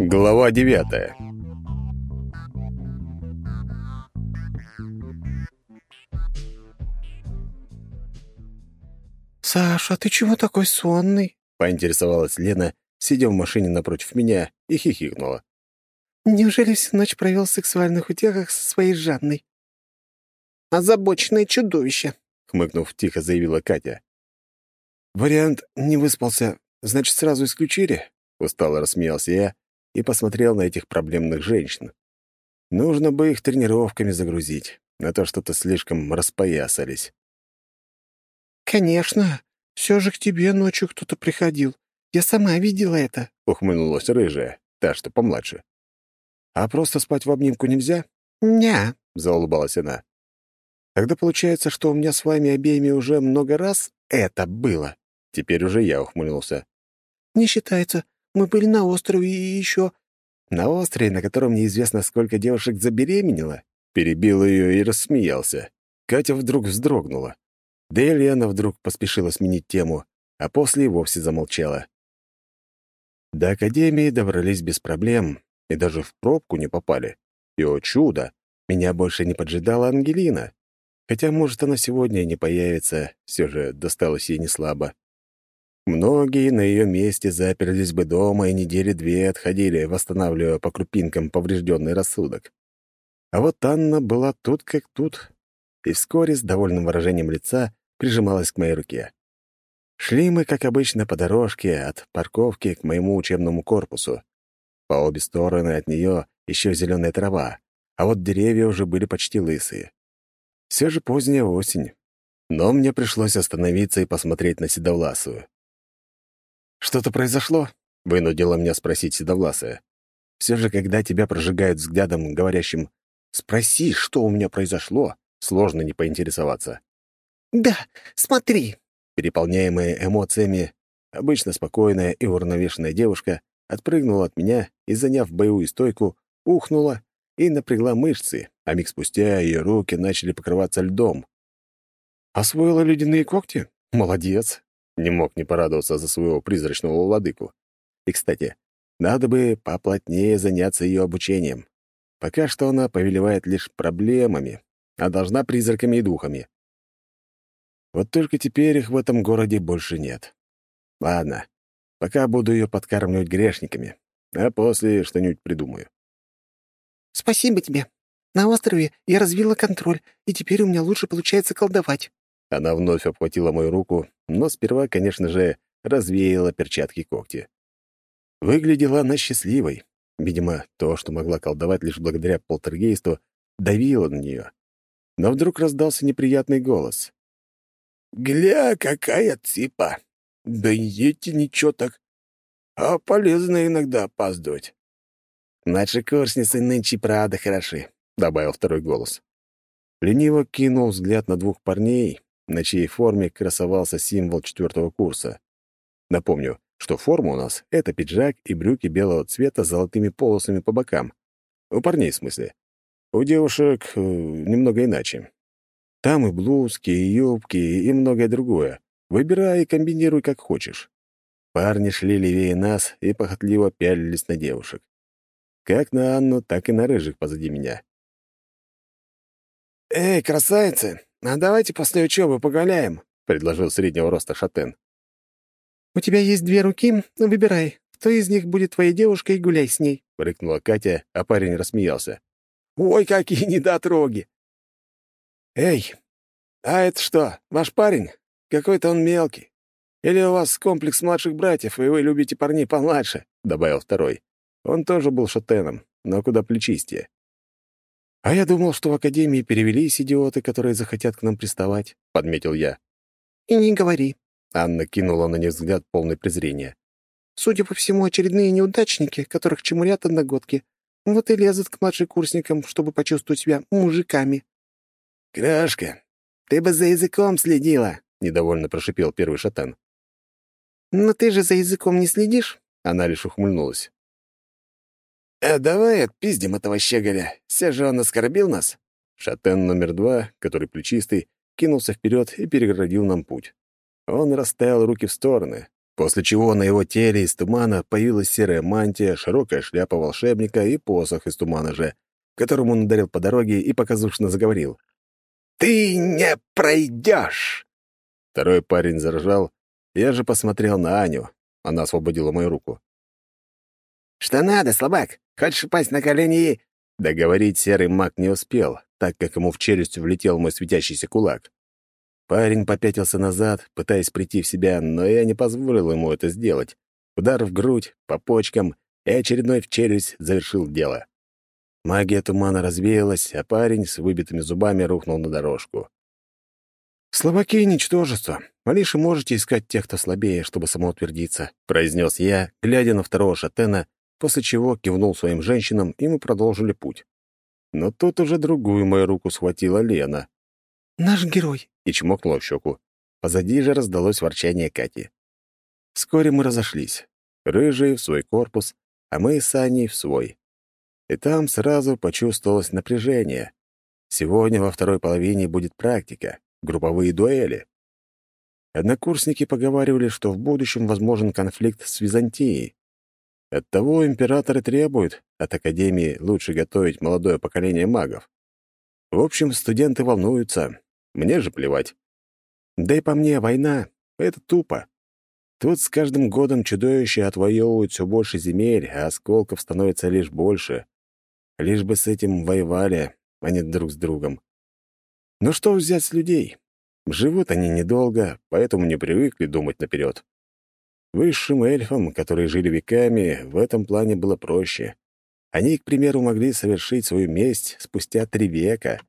Глава девятая. «Саша, ты чего такой сонный?» — поинтересовалась Лена, сидя в машине напротив меня, и хихикнула. «Неужели всю ночь провел в сексуальных утехах со своей Жанной?» «Озабоченное чудовище», — хмыкнув, тихо заявила Катя. «Вариант «не выспался» значит, сразу исключили?» — устало рассмеялся я и посмотрел на этих проблемных женщин. Нужно бы их тренировками загрузить, а то что-то слишком распоясались. «Конечно. Все же к тебе ночью кто-то приходил. Я сама видела это», — ухмыльнулась рыжая, та, что помладше. «А просто спать в обнимку нельзя?» «Ня», — заулыбалась она. «Тогда получается, что у меня с вами обеими уже много раз это было». Теперь уже я ухмыльнулся. «Не считается. Мы были на острове и еще...» «На острове, на котором неизвестно, сколько девушек забеременела?» Перебил ее и рассмеялся. Катя вдруг вздрогнула. Да и Лена вдруг поспешила сменить тему, а после и вовсе замолчала. До Академии добрались без проблем и даже в пробку не попали. И, о чудо, меня больше не поджидала Ангелина. Хотя, может, она сегодня и не появится, все же досталось ей неслабо. Многие на ее месте заперлись бы дома и недели две отходили, восстанавливая по крупинкам поврежденный рассудок. А вот Анна была тут как тут, и вскоре с довольным выражением лица прижималась к моей руке. Шли мы, как обычно, по дорожке от парковки к моему учебному корпусу. По обе стороны от нее еще зеленая трава, а вот деревья уже были почти лысые. Все же поздняя осень. Но мне пришлось остановиться и посмотреть на Седовласую. «Что-то произошло?» — вынудила меня спросить Седовласая. Все же, когда тебя прожигают взглядом, говорящим «Спроси, что у меня произошло», сложно не поинтересоваться. «Да, смотри!» Переполняемая эмоциями, обычно спокойная и уравновешенная девушка отпрыгнула от меня и, заняв боевую стойку, ухнула и напрягла мышцы, а миг спустя ее руки начали покрываться льдом. «Освоила ледяные когти? Молодец!» Не мог не порадоваться за своего призрачного владыку. И, кстати, надо бы поплотнее заняться ее обучением. Пока что она повелевает лишь проблемами, а должна призраками и духами. Вот только теперь их в этом городе больше нет. Ладно, пока буду ее подкармливать грешниками, а после что-нибудь придумаю. «Спасибо тебе. На острове я развила контроль, и теперь у меня лучше получается колдовать». Она вновь обхватила мою руку, но сперва, конечно же, развеяла перчатки когти. Выглядела она счастливой. Видимо, то, что могла колдовать лишь благодаря полтергейсту, давило на нее. Но вдруг раздался неприятный голос. «Гля, какая ципа! Да едьте ничего так. А полезно иногда опаздывать». «Наши курсницы нынче правда хороши», — добавил второй голос. Лениво кинул взгляд на двух парней, на чьей форме красовался символ четвертого курса. Напомню, что форма у нас — это пиджак и брюки белого цвета с золотыми полосами по бокам. У парней, в смысле. У девушек э, немного иначе. Там и блузки, и юбки, и многое другое. Выбирай и комбинируй, как хочешь. Парни шли левее нас и похотливо пялились на девушек. Как на Анну, так и на рыжих позади меня. «Эй, красавицы, а давайте после учебы погуляем», — предложил среднего роста Шатен. «У тебя есть две руки, выбирай, кто из них будет твоей девушкой, и гуляй с ней», — рыкнула Катя, а парень рассмеялся. «Ой, какие недотроги!» «Эй, а это что, ваш парень? Какой-то он мелкий. Или у вас комплекс младших братьев, и вы любите парней помладше?» — добавил второй. Он тоже был шатеном, но куда плечистее. «А я думал, что в Академии перевелись идиоты, которые захотят к нам приставать», — подметил я. «И не говори». Анна кинула на них взгляд полный презрения. «Судя по всему, очередные неудачники, которых чемурят одногодки, вот и лезут к младшекурсникам, чтобы почувствовать себя мужиками». «Крашка, ты бы за языком следила», — недовольно прошипел первый шатан. «Но ты же за языком не следишь?» Она лишь ухмыльнулась. «Э, давай отпиздим этого щеголя. Все же он оскорбил нас». Шатен номер два, который плечистый, кинулся вперед и перегородил нам путь. Он расставил руки в стороны, После чего на его теле из тумана появилась серая мантия, широкая шляпа волшебника и посох из тумана же, которому он ударил по дороге и показушно заговорил. «Ты не пройдешь!» Второй парень заржал, я же посмотрел на Аню. Она освободила мою руку. «Что надо, слабак? Хочешь упасть на колени и...» Договорить серый маг не успел, так как ему в челюсть влетел мой светящийся кулак. Парень попятился назад, пытаясь прийти в себя, но я не позволил ему это сделать. Удар в грудь, по почкам и очередной в челюсть завершил дело. Магия тумана развеялась, а парень с выбитыми зубами рухнул на дорожку. «Слабаки — ничтожество. Вы лишь можете искать тех, кто слабее, чтобы самоутвердиться», — произнес я, глядя на второго шатена, после чего кивнул своим женщинам, и мы продолжили путь. Но тут уже другую мою руку схватила Лена. «Наш герой!» — и чмокнула в щеку. Позади же раздалось ворчание Кати. Вскоре мы разошлись. Рыжие в свой корпус, а мы с Аней в свой. И там сразу почувствовалось напряжение. Сегодня во второй половине будет практика групповые дуэли. Однокурсники поговаривали, что в будущем возможен конфликт с Византией. Оттого император и требует от Академии лучше готовить молодое поколение магов. В общем, студенты волнуются, мне же плевать. Да и по мне, война — это тупо. Тут с каждым годом чудовища отвоевывают все больше земель, а осколков становится лишь больше. Лишь бы с этим воевали, а не друг с другом. Но что взять с людей? Живут они недолго, поэтому не привыкли думать наперед. Высшим эльфам, которые жили веками, в этом плане было проще. Они, к примеру, могли совершить свою месть спустя три века.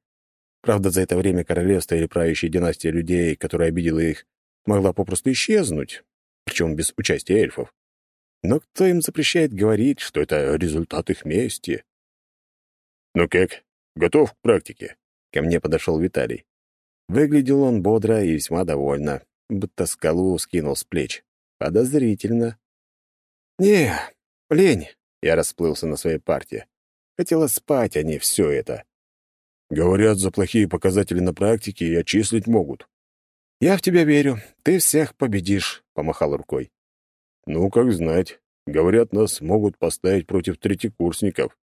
Правда, за это время королевство или правящая династия людей, которая обидела их, могла попросту исчезнуть, причем без участия эльфов. Но кто им запрещает говорить, что это результат их мести? «Ну как, готов к практике?» Ко мне подошел Виталий. Выглядел он бодро и весьма довольно, будто скалу скинул с плеч. Подозрительно. «Не, лень», — я расплылся на своей партии. Хотелось спать, а не все это. Говорят, за плохие показатели на практике и отчислить могут. «Я в тебя верю. Ты всех победишь», — помахал рукой. «Ну, как знать. Говорят, нас могут поставить против третьекурсников».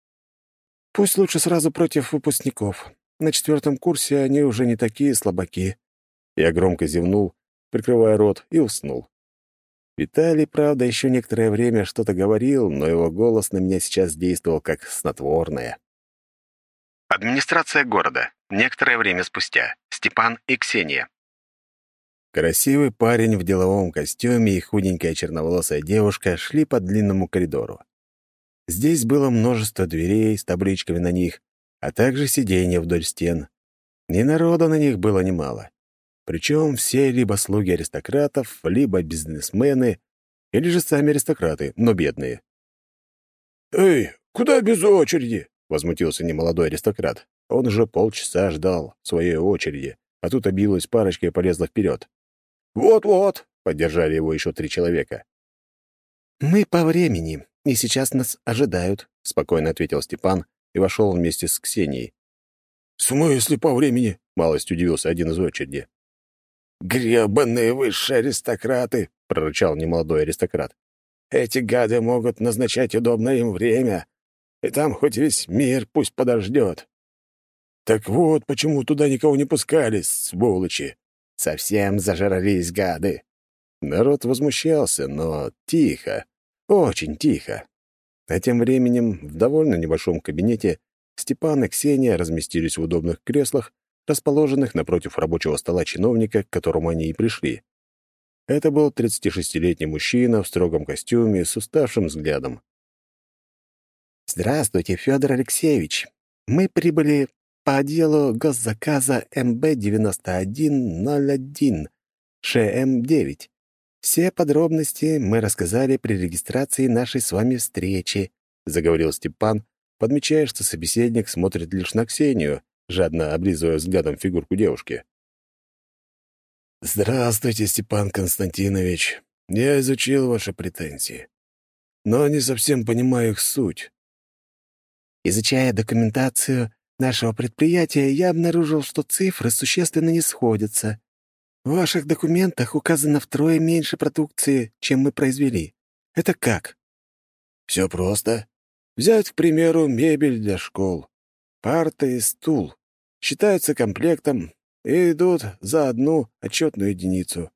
«Пусть лучше сразу против выпускников. На четвертом курсе они уже не такие слабаки». Я громко зевнул, прикрывая рот, и уснул. Виталий, правда, еще некоторое время что-то говорил, но его голос на меня сейчас действовал как снотворное. Администрация города. Некоторое время спустя. Степан и Ксения. Красивый парень в деловом костюме и худенькая черноволосая девушка шли по длинному коридору. Здесь было множество дверей с табличками на них, а также сиденья вдоль стен. И народа на них было немало. Причем все либо слуги аристократов, либо бизнесмены, или же сами аристократы, но бедные. «Эй, куда без очереди?» — возмутился немолодой аристократ. Он уже полчаса ждал своей очереди, а тут обилась парочка и полезла вперед. «Вот-вот», — поддержали его еще три человека. «Мы по времени, и сейчас нас ожидают», — спокойно ответил Степан, и вошел вместе с Ксенией. «В смысле по времени?» — малость удивился один из очереди. «Гребаные высшие аристократы!» — прорычал немолодой аристократ. «Эти гады могут назначать удобное им время, и там хоть весь мир пусть подождет». «Так вот, почему туда никого не пускали, сволочи!» «Совсем зажрались гады!» Народ возмущался, но тихо, очень тихо. А тем временем в довольно небольшом кабинете Степан и Ксения разместились в удобных креслах, расположенных напротив рабочего стола чиновника, к которому они и пришли. Это был 36-летний мужчина в строгом костюме с уставшим взглядом. «Здравствуйте, Федор Алексеевич. Мы прибыли по делу госзаказа МБ-9101 ШМ-9. Все подробности мы рассказали при регистрации нашей с вами встречи», — заговорил Степан, подмечая, что собеседник смотрит лишь на Ксению, жадно облизывая взглядом фигурку девушки. «Здравствуйте, Степан Константинович. Я изучил ваши претензии, но не совсем понимаю их суть». Изучая документацию нашего предприятия, я обнаружил, что цифры существенно не сходятся. В ваших документах указано втрое меньше продукции, чем мы произвели. Это как?» «Все просто. Взять, к примеру, мебель для школ. Парта и стул. Считаются комплектом и идут за одну отчетную единицу.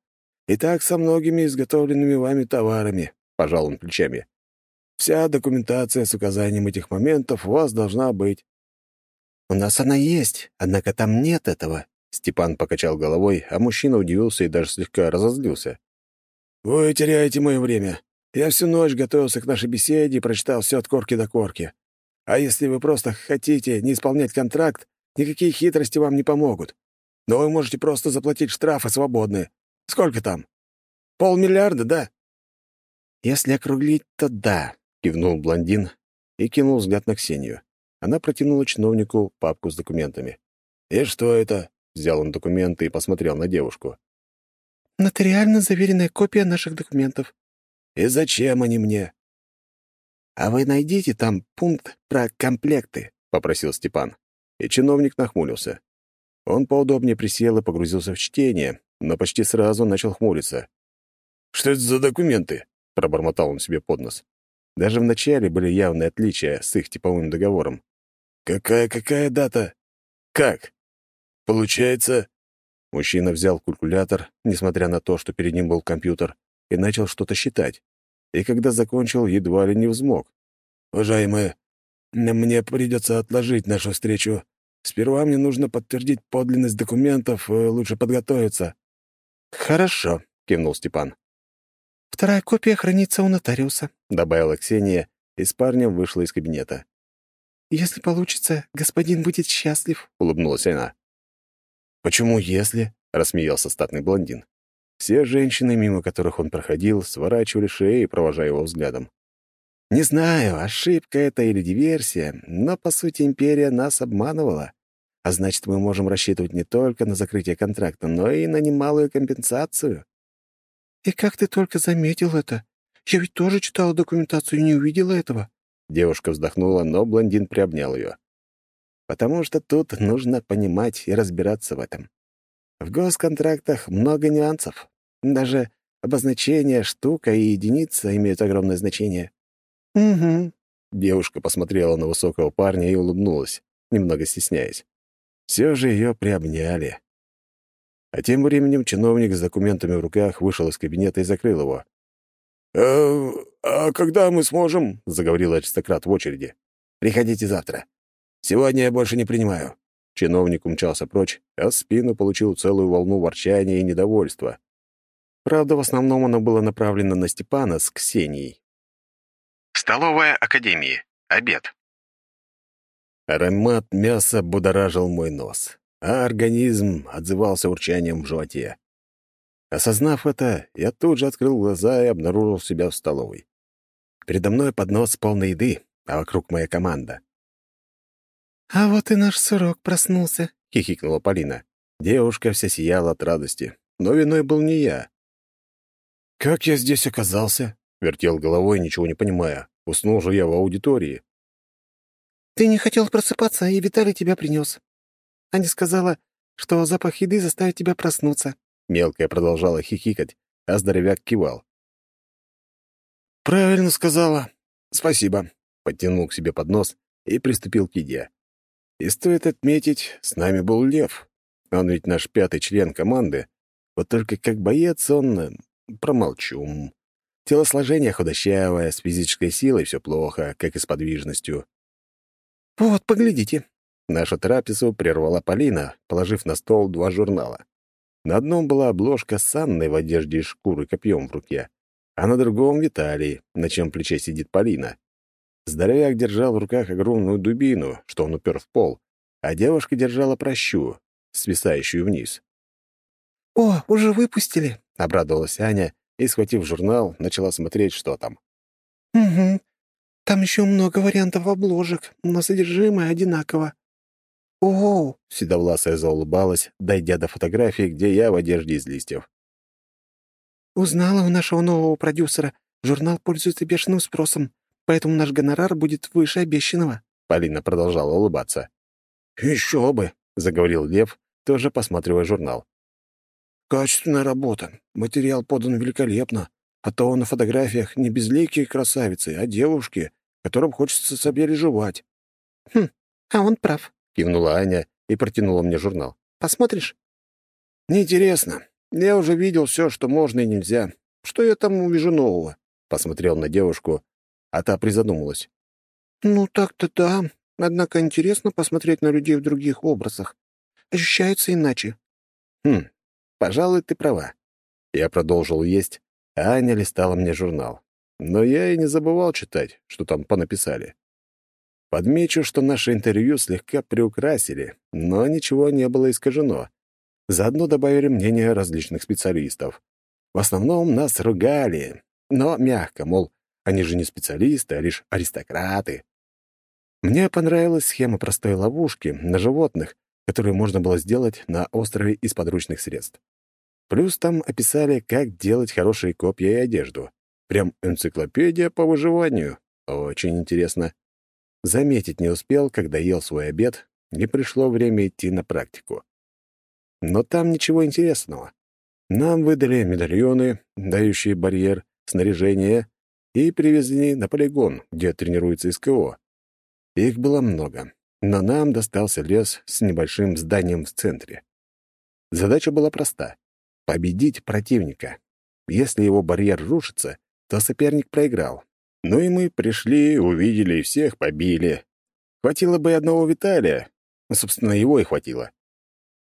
И так со многими изготовленными вами товарами», — пожал он плечами. «Вся документация с указанием этих моментов у вас должна быть». «У нас она есть, однако там нет этого», — Степан покачал головой, а мужчина удивился и даже слегка разозлился. «Вы теряете мое время. Я всю ночь готовился к нашей беседе и прочитал все от корки до корки. А если вы просто хотите не исполнять контракт, никакие хитрости вам не помогут. Но вы можете просто заплатить штрафы свободные. Сколько там? Полмиллиарда, да?» «Если округлить, то да», — кивнул блондин и кинул взгляд на Ксению. Она протянула чиновнику папку с документами. «И что это?» — взял он документы и посмотрел на девушку. «Нотариально заверенная копия наших документов». «И зачем они мне?» «А вы найдите там пункт про комплекты», — попросил Степан. И чиновник нахмурился. Он поудобнее присел и погрузился в чтение, но почти сразу начал хмуриться. «Что это за документы?» — пробормотал он себе под нос. Даже вначале были явные отличия с их типовым договором. «Какая-какая дата? Как? Получается...» Мужчина взял калькулятор, несмотря на то, что перед ним был компьютер, и начал что-то считать. И когда закончил, едва ли не взмок. «Уважаемые, мне придется отложить нашу встречу. Сперва мне нужно подтвердить подлинность документов, э, лучше подготовиться». «Хорошо», — кивнул Степан. «Вторая копия хранится у нотариуса», — добавила Ксения, и с парнем вышла из кабинета. «Если получится, господин будет счастлив», — улыбнулась она. «Почему «если»?» — рассмеялся статный блондин. Все женщины, мимо которых он проходил, сворачивали шеи, провожая его взглядом. «Не знаю, ошибка это или диверсия, но, по сути, империя нас обманывала. А значит, мы можем рассчитывать не только на закрытие контракта, но и на немалую компенсацию». «И как ты только заметил это? Я ведь тоже читала документацию и не увидела этого». Девушка вздохнула, но блондин приобнял ее. «Потому что тут нужно понимать и разбираться в этом. В госконтрактах много нюансов. Даже обозначение штука и единица имеют огромное значение». «Угу». Девушка посмотрела на высокого парня и улыбнулась, немного стесняясь. Все же ее приобняли. А тем временем чиновник с документами в руках вышел из кабинета и закрыл его. «Э, «А когда мы сможем?» — заговорил аристократ в очереди. «Приходите завтра. Сегодня я больше не принимаю». Чиновник умчался прочь, а в спину получил целую волну ворчания и недовольства. Правда, в основном оно было направлено на Степана с Ксенией. Столовая Академии. Обед. Аромат мяса будоражил мой нос а организм отзывался урчанием в животе. Осознав это, я тут же открыл глаза и обнаружил себя в столовой. Передо мной поднос полной еды, а вокруг моя команда. «А вот и наш сырок проснулся», — хихикнула Полина. Девушка вся сияла от радости, но виной был не я. «Как я здесь оказался?» — вертел головой, ничего не понимая. Уснул же я в аудитории. «Ты не хотел просыпаться, и Виталий тебя принес. Аня сказала, что запах еды заставит тебя проснуться». Мелкая продолжала хихикать, а здоровяк кивал. «Правильно сказала. Спасибо», — подтянул к себе поднос и приступил к еде. И стоит отметить, с нами был Лев. Он ведь наш пятый член команды. Вот только как боец он... Э, промолчу. Телосложение худощавое, с физической силой все плохо, как и с подвижностью. «Вот, поглядите», Нашу трапезу прервала Полина, положив на стол два журнала. На одном была обложка с Анной в одежде из шкуры копьем в руке, а на другом — Виталий, на чем плече сидит Полина. Здоровяк держал в руках огромную дубину, что он упер в пол, а девушка держала прощу, свисающую вниз. «О, уже выпустили!» — обрадовалась Аня и, схватив журнал, начала смотреть, что там. «Угу. Там еще много вариантов обложек, но содержимое одинаково. «О!» — седовласая заулыбалась, дойдя до фотографии, где я в одежде из листьев. «Узнала у нашего нового продюсера. Журнал пользуется бешеным спросом, поэтому наш гонорар будет выше обещанного». Полина продолжала улыбаться. «Еще бы!» — заговорил Лев, тоже посматривая журнал. «Качественная работа. Материал подан великолепно. А то на фотографиях не безликие красавицы, а девушки, которым хочется сопереживать». «Хм, а он прав», — кивнула Аня и протянула мне журнал. «Посмотришь?» «Неинтересно. Я уже видел все, что можно и нельзя. Что я там увижу нового?» Посмотрел на девушку, а та призадумалась. «Ну, так-то да. Однако интересно посмотреть на людей в других образах. Ощущается иначе». «Хм, пожалуй, ты права». Я продолжил есть, а Аня листала мне журнал. Но я и не забывал читать, что там понаписали. Подмечу, что наше интервью слегка приукрасили, но ничего не было искажено. Заодно добавили мнения различных специалистов. В основном нас ругали, но мягко, мол, они же не специалисты, а лишь аристократы. Мне понравилась схема простой ловушки на животных, которую можно было сделать на острове из подручных средств. Плюс там описали, как делать хорошие копья и одежду. Прям энциклопедия по выживанию. Очень интересно. Заметить не успел, когда ел свой обед, не пришло время идти на практику. Но там ничего интересного. Нам выдали медальоны, дающие барьер, снаряжение, и привезли на полигон, где тренируется СКО. Их было много, но нам достался лес с небольшим зданием в центре. Задача была проста — победить противника. Если его барьер рушится, то соперник проиграл. Ну и мы пришли, увидели и всех побили. Хватило бы одного Виталия. Собственно, его и хватило.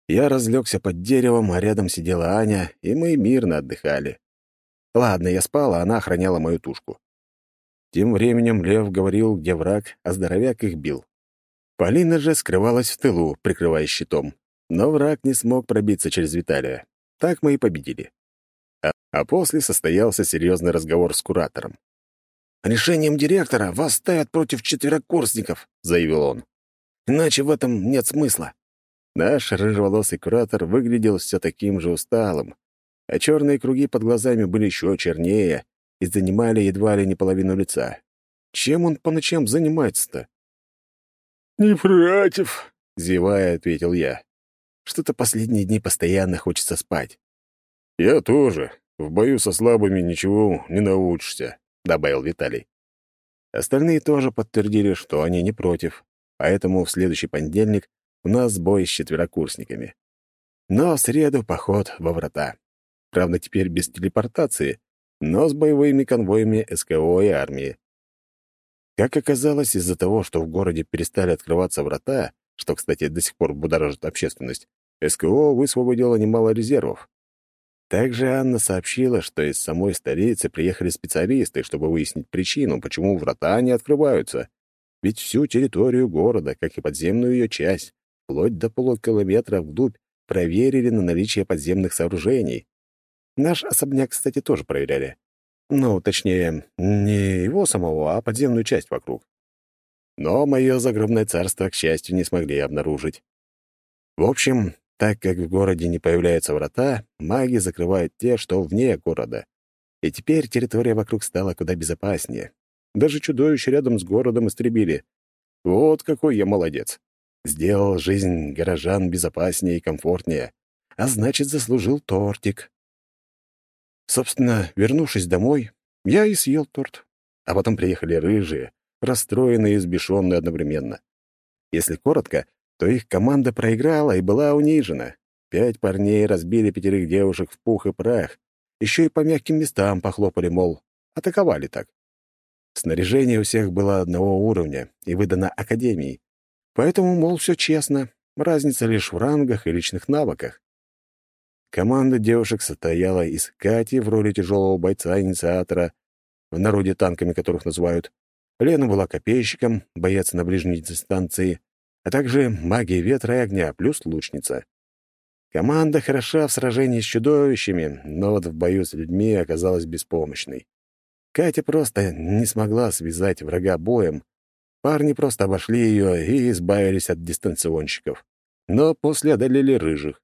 Я разлегся под деревом, а рядом сидела Аня, и мы мирно отдыхали. Ладно, я спал, а она охраняла мою тушку. Тем временем Лев говорил, где враг, а здоровяк их бил. Полина же скрывалась в тылу, прикрываясь щитом. Но враг не смог пробиться через Виталия. Так мы и победили. А, а после состоялся серьезный разговор с куратором. «Решением директора вас ставят против четверокурсников», — заявил он. «Иначе в этом нет смысла». Наш рыжеволосый куратор выглядел все таким же усталым, а черные круги под глазами были еще чернее и занимали едва ли не половину лица. Чем он по ночам занимается-то? «Не против», — зевая, ответил я. «Что-то последние дни постоянно хочется спать». «Я тоже. В бою со слабыми ничего не научишься», — добавил Виталий. Остальные тоже подтвердили, что они не против, поэтому в следующий понедельник у нас бой с четверокурсниками. Но в среду поход во врата. Правда, теперь без телепортации, но с боевыми конвоями СКО и армии. Как оказалось, из-за того, что в городе перестали открываться врата, что, кстати, до сих пор будоражит общественность, СКО высвободило немало резервов. Также Анна сообщила, что из самой столицы приехали специалисты, чтобы выяснить причину, почему врата не открываются. Ведь всю территорию города, как и подземную ее часть, вплоть до полукилометра вглубь, проверили на наличие подземных сооружений. Наш особняк, кстати, тоже проверяли. Ну, точнее, не его самого, а подземную часть вокруг. Но мое загробное царство, к счастью, не смогли обнаружить. В общем, так как в городе не появляются врата, маги закрывают те, что вне города. И теперь территория вокруг стала куда безопаснее. Даже чудовища рядом с городом истребили. Вот какой я молодец. Сделал жизнь горожан безопаснее и комфортнее. А значит, заслужил тортик. Собственно, вернувшись домой, я и съел торт. А потом приехали рыжие, расстроенные и сбешенные одновременно. Если коротко, то их команда проиграла и была унижена. Пять парней разбили пятерых девушек в пух и прах. Еще и по мягким местам похлопали, мол, атаковали так. Снаряжение у всех было одного уровня и выдано Академией. Поэтому, мол, все честно, разница лишь в рангах и личных навыках. Команда девушек состояла из Кати в роли тяжелого бойца-инициатора, в народе танками которых называют. Лена была копейщиком, боец на ближней дистанции, а также магия ветра и огня плюс лучница. Команда хороша в сражении с чудовищами, но вот в бою с людьми оказалась беспомощной. Катя просто не смогла связать врага боем. Парни просто обошли ее и избавились от дистанционщиков. Но после одолели рыжих.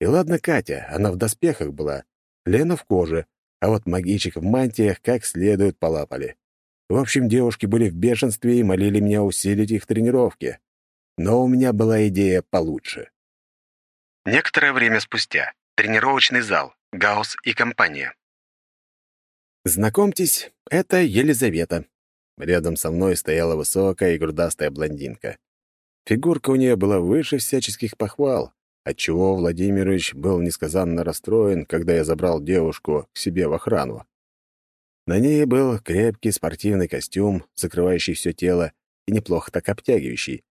И ладно Катя, она в доспехах была, Лена в коже, а вот магичек в мантиях как следует полапали. В общем, девушки были в бешенстве и молили меня усилить их тренировки. Но у меня была идея получше. Некоторое время спустя. Тренировочный зал. Гаусс и компания. Знакомьтесь, это Елизавета. Рядом со мной стояла высокая и грудастая блондинка. Фигурка у нее была выше всяческих похвал, отчего Владимирович был несказанно расстроен, когда я забрал девушку к себе в охрану. На ней был крепкий спортивный костюм, закрывающий все тело и неплохо так обтягивающий.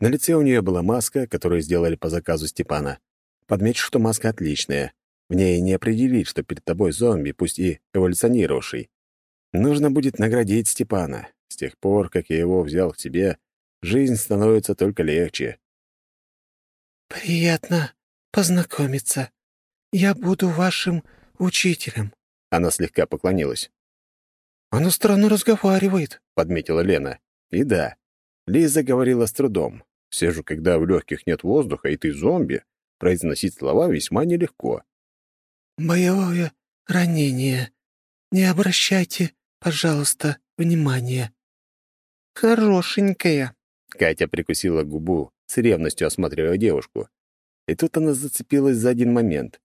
На лице у нее была маска, которую сделали по заказу Степана. Подмечу, что маска отличная. В ней не определить, что перед тобой зомби, пусть и эволюционировавший. Нужно будет наградить Степана. С тех пор, как я его взял к себе, жизнь становится только легче. «Приятно познакомиться. Я буду вашим учителем». Она слегка поклонилась. «Она странно разговаривает», — подметила Лена. И да, Лиза говорила с трудом. Все же, когда в легких нет воздуха, и ты зомби, произносить слова весьма нелегко. «Боевое ранение. Не обращайте, пожалуйста, внимания». «Хорошенькая», — Катя прикусила губу, с ревностью осматривая девушку. И тут она зацепилась за один момент.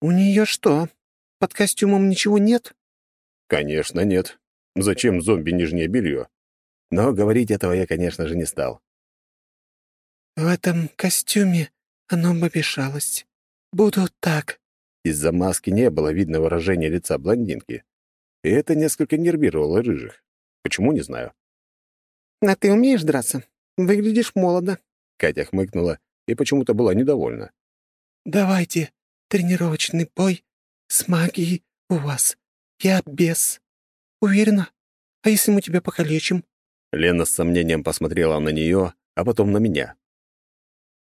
«У нее что, под костюмом ничего нет?» «Конечно, нет. Зачем зомби нижнее белье?» Но говорить этого я, конечно же, не стал. «В этом костюме оно помешалось. Буду так». Из-за маски не было видно выражения лица блондинки. И это несколько нервировало рыжих. Почему, не знаю. «А ты умеешь драться? Выглядишь молодо». Катя хмыкнула и почему-то была недовольна. «Давайте тренировочный бой с магией у вас. Я без. Уверена? А если мы тебя покалечим?» Лена с сомнением посмотрела на нее, а потом на меня.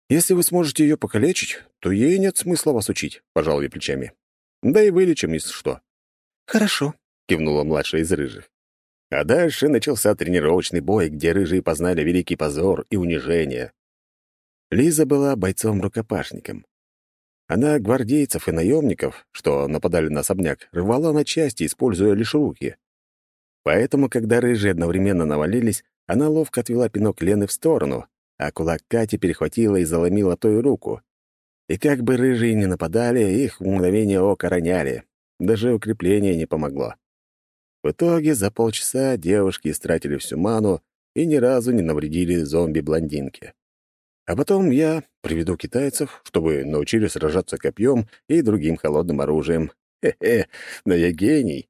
«Если вы сможете ее покалечить, то ей нет смысла вас учить», — пожал я плечами. «Да и вылечим, если что». «Хорошо», — кивнула младшая из рыжих. А дальше начался тренировочный бой, где рыжие познали великий позор и унижение. Лиза была бойцом-рукопашником. Она гвардейцев и наемников, что нападали на особняк, рвала на части, используя лишь руки. Поэтому, когда рыжие одновременно навалились, она ловко отвела пинок Лены в сторону, а кулак Кати перехватила и заломила той руку. И как бы рыжие не нападали, их в мгновение ока роняли. Даже укрепление не помогло. В итоге за полчаса девушки истратили всю ману и ни разу не навредили зомби-блондинке. А потом я приведу китайцев, чтобы научились сражаться копьем и другим холодным оружием. Хе-хе, но я гений.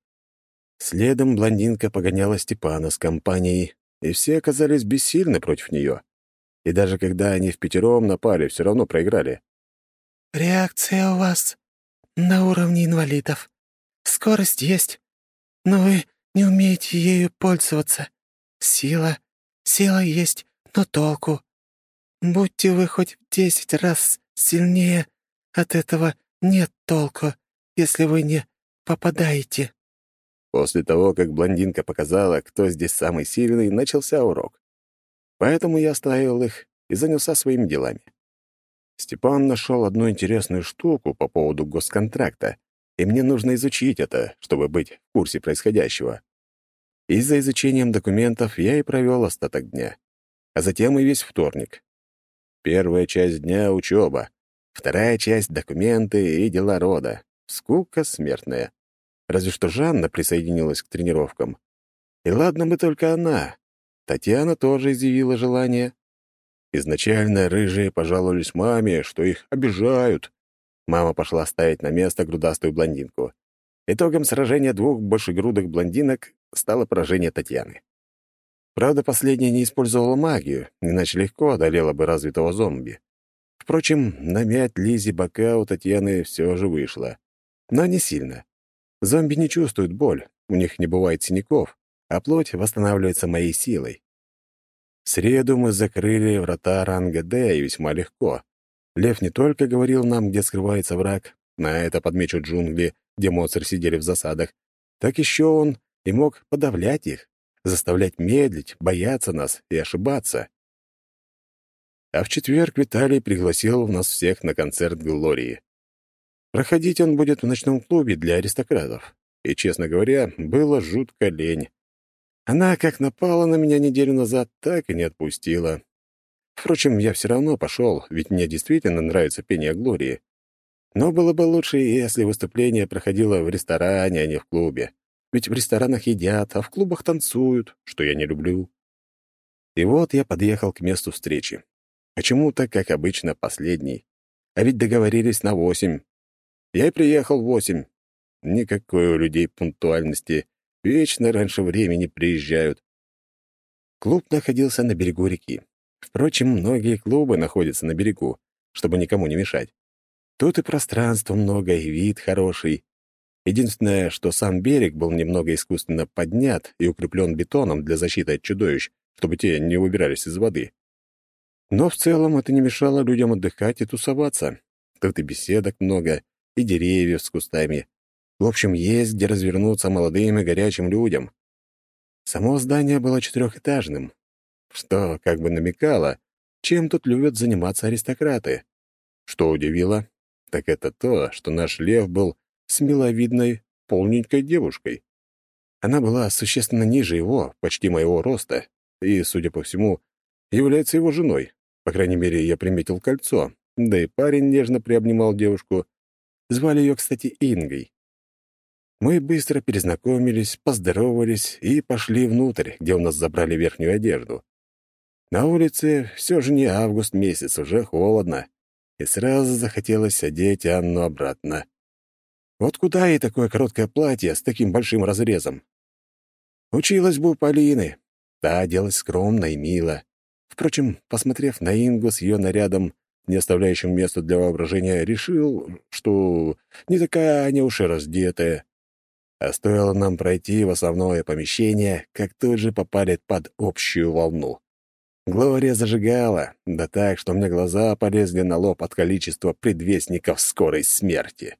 Следом блондинка погоняла Степана с компанией, и все оказались бессильны против нее. И даже когда они в пятером напали, все равно проиграли. «Реакция у вас на уровне инвалидов. Скорость есть, но вы не умеете ею пользоваться. Сила, сила есть, но толку. Будьте вы хоть в десять раз сильнее, от этого нет толку, если вы не попадаете». После того, как блондинка показала, кто здесь самый сильный, начался урок. Поэтому я оставил их и занялся своими делами. Степан нашел одну интересную штуку по поводу госконтракта, и мне нужно изучить это, чтобы быть в курсе происходящего. И за изучением документов я и провел остаток дня, а затем и весь вторник. Первая часть дня — учеба, вторая часть — документы и дела рода. Скука смертная. Разве что Жанна присоединилась к тренировкам. И ладно бы только она, Татьяна тоже изъявила желание. Изначально рыжие пожаловались маме, что их обижают. Мама пошла ставить на место грудастую блондинку. Итогом сражения двух большегрудых блондинок стало поражение Татьяны. Правда, последняя не использовала магию, иначе легко одолела бы развитого зомби. Впрочем, намять Лизе бока у Татьяны все же вышло. Но не сильно. Зомби не чувствуют боль, у них не бывает синяков, а плоть восстанавливается моей силой. В среду мы закрыли врата ранга Д и весьма легко. Лев не только говорил нам, где скрывается враг, на это подмечу джунгли, где монстры сидели в засадах, так еще он и мог подавлять их, заставлять медлить, бояться нас и ошибаться. А в четверг Виталий пригласил нас всех на концерт Глории. Проходить он будет в ночном клубе для аристократов. И, честно говоря, было жутко лень. Она как напала на меня неделю назад, так и не отпустила. Впрочем, я все равно пошел, ведь мне действительно нравится пение Глории. Но было бы лучше, если выступление проходило в ресторане, а не в клубе. Ведь в ресторанах едят, а в клубах танцуют, что я не люблю. И вот я подъехал к месту встречи. Почему-то, как обычно, последний. А ведь договорились на восемь. Я и приехал в восемь. Никакой у людей пунктуальности. Вечно раньше времени приезжают. Клуб находился на берегу реки. Впрочем, многие клубы находятся на берегу, чтобы никому не мешать. Тут и пространства много, и вид хороший. Единственное, что сам берег был немного искусственно поднят и укреплен бетоном для защиты от чудовищ, чтобы те не выбирались из воды. Но в целом это не мешало людям отдыхать и тусоваться. Тут и беседок много, и деревьев с кустами. В общем, есть где развернуться молодым и горячим людям. Само здание было четырехэтажным, что как бы намекало, чем тут любят заниматься аристократы. Что удивило, так это то, что наш лев был с миловидной, полненькой девушкой. Она была существенно ниже его, почти моего роста, и, судя по всему, является его женой. По крайней мере, я приметил кольцо, да и парень нежно приобнимал девушку. Звали ее, кстати, Ингой. Мы быстро перезнакомились, поздоровались и пошли внутрь, где у нас забрали верхнюю одежду. На улице все же не август месяц, уже холодно, и сразу захотелось одеть Анну обратно. Вот куда ей такое короткое платье с таким большим разрезом? Училась бы у Полины, Та оделась скромно и мило. Впрочем, посмотрев на Ингу с ее нарядом, не оставляющим места для воображения, решил, что не такая они уж и раздетая. А стоило нам пройти в основное помещение, как тут же попали под общую волну. Глория зажигала, да так, что мне глаза полезли на лоб от количества предвестников скорой смерти.